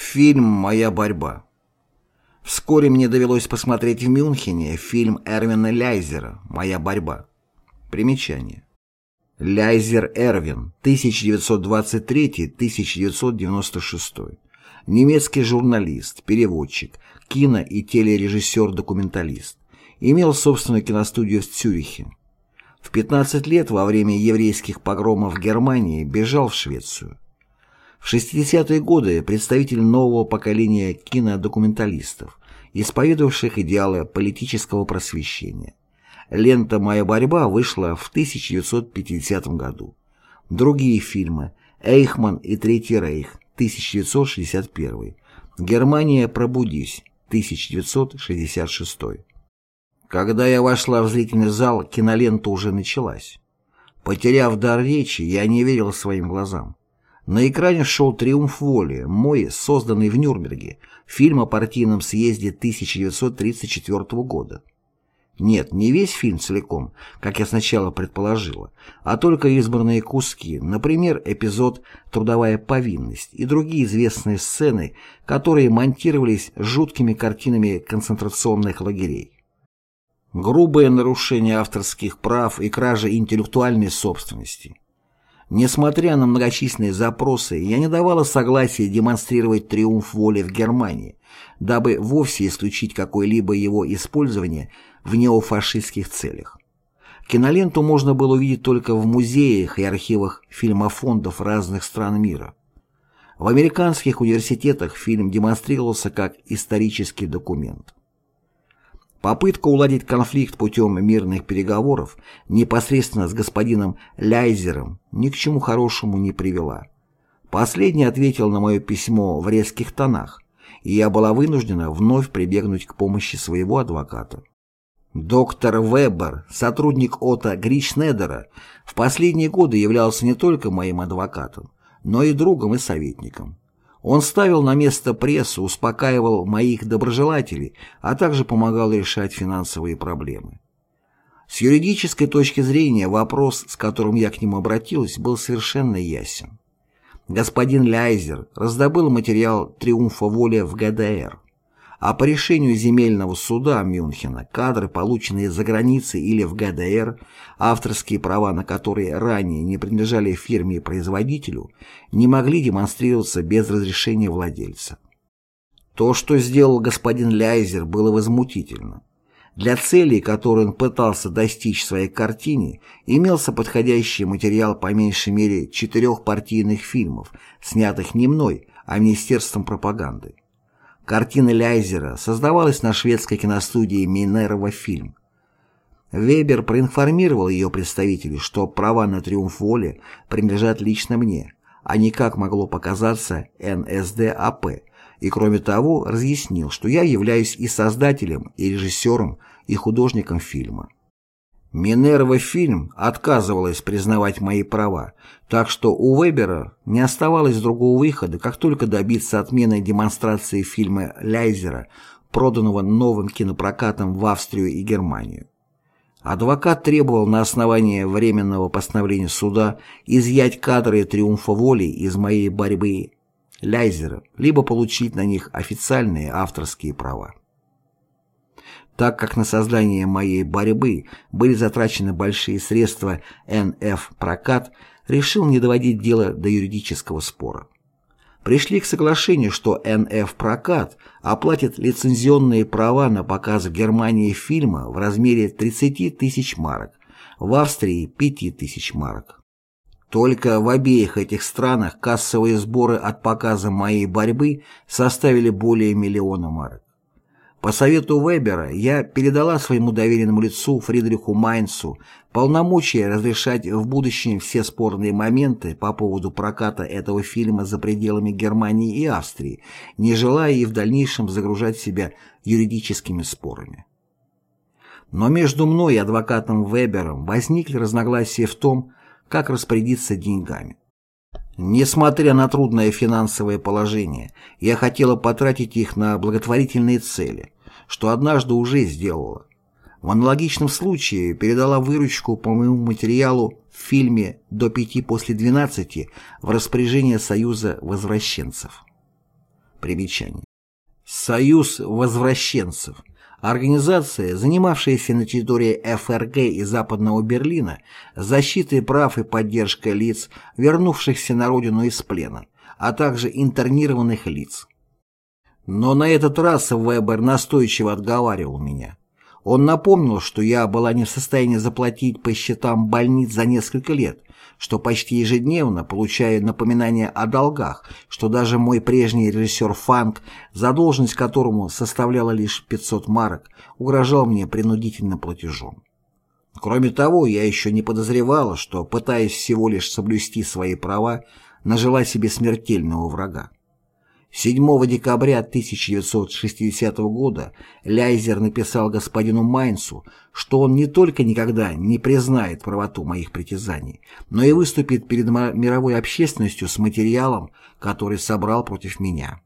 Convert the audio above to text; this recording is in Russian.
Фильм «Моя борьба». Вскоре мне довелось посмотреть в Мюнхене фильм Эрвина Ляйзера «Моя борьба». Примечание. Ляйзер Эрвин, 1923-1996. Немецкий журналист, переводчик, кино- и телережиссер-документалист. Имел собственную киностудию в Цюрихе. В 15 лет во время еврейских погромов в Германии бежал в Швецию. В 60-е годы представитель нового поколения кинодокументалистов, исповедовавших идеалы политического просвещения. Лента «Моя борьба» вышла в 1950 году. Другие фильмы «Эйхман и Третий Рейх» 1961, «Германия, пробудись» 1966. Когда я вошла в зрительный зал, кинолента уже началась. Потеряв дар речи, я не верил своим глазам. На экране шел «Триумф воли», мой, созданный в Нюрнберге, фильм о партийном съезде 1934 года. Нет, не весь фильм целиком, как я сначала предположила, а только избранные куски, например, эпизод «Трудовая повинность» и другие известные сцены, которые монтировались жуткими картинами концентрационных лагерей. Грубое нарушение авторских прав и кража интеллектуальной собственности – Несмотря на многочисленные запросы, я не давала согласия демонстрировать триумф воли в Германии, дабы вовсе исключить какое-либо его использование в неофашистских целях. Киноленту можно было увидеть только в музеях и архивах фильмофондов разных стран мира. В американских университетах фильм демонстрировался как исторический документ. Попытка уладить конфликт путем мирных переговоров непосредственно с господином Ляйзером ни к чему хорошему не привела. Последний ответил на мое письмо в резких тонах, и я была вынуждена вновь прибегнуть к помощи своего адвоката. Доктор Вебер, сотрудник Ота Гричнедера, в последние годы являлся не только моим адвокатом, но и другом и советником. Он ставил на место прессу, успокаивал моих доброжелателей, а также помогал решать финансовые проблемы. С юридической точки зрения вопрос, с которым я к нему обратилась, был совершенно ясен. Господин Ляйзер раздобыл материал «Триумфа воли» в ГДР а по решению земельного суда Мюнхена кадры, полученные за границей или в ГДР, авторские права на которые ранее не принадлежали фирме и производителю, не могли демонстрироваться без разрешения владельца. То, что сделал господин Ляйзер, было возмутительно. Для целей, которые он пытался достичь в своей картине, имелся подходящий материал по меньшей мере четырех партийных фильмов, снятых не мной, а Министерством пропаганды. Картина Ляйзера создавалась на шведской киностудии Минерва Фильм. Вебер проинформировал ее представителей, что права на «Триумф воли» принадлежат лично мне, а не как могло показаться НСДАП, и кроме того разъяснил, что я являюсь и создателем, и режиссером, и художником фильма. Минерва фильм отказывалась признавать мои права, так что у Вебера не оставалось другого выхода, как только добиться отмены демонстрации фильма Ляйзера, проданного новым кинопрокатом в Австрию и Германию. Адвокат требовал на основании временного постановления суда изъять кадры «Триумфа воли» из моей борьбы Ляйзера, либо получить на них официальные авторские права. Так как на создание моей борьбы были затрачены большие средства НФ «Прокат», решил не доводить дело до юридического спора. Пришли к соглашению, что НФ «Прокат» оплатит лицензионные права на показ в Германии фильма в размере 30 тысяч марок, в Австрии – 5 тысяч марок. Только в обеих этих странах кассовые сборы от показа моей борьбы составили более миллиона марок. По совету Вебера я передала своему доверенному лицу Фридриху Майнцу полномочия разрешать в будущем все спорные моменты по поводу проката этого фильма за пределами Германии и Австрии, не желая и в дальнейшем загружать себя юридическими спорами. Но между мной и адвокатом Вебером возникли разногласия в том, как распорядиться деньгами. Несмотря на трудное финансовое положение, я хотела потратить их на благотворительные цели, что однажды уже сделала. В аналогичном случае передала выручку по моему материалу в фильме «До пяти после двенадцати» в распоряжение Союза возвращенцев. Примечание. Союз возвращенцев. Организация, занимавшаяся на территории ФРГ и Западного Берлина защитой прав и поддержкой лиц, вернувшихся на родину из плена, а также интернированных лиц. Но на этот раз Вебер настойчиво отговаривал меня. Он напомнил, что я была не в состоянии заплатить по счетам больниц за несколько лет, что почти ежедневно получаю напоминания о долгах, что даже мой прежний режиссер Фанк, задолженность которому составляла лишь 500 марок, угрожал мне принудительным платежом. Кроме того, я еще не подозревала, что, пытаясь всего лишь соблюсти свои права, нажила себе смертельного врага. 7 декабря 1960 года Ляйзер написал господину Майнцу, что он не только никогда не признает правоту моих притязаний, но и выступит перед мировой общественностью с материалом, который собрал против меня.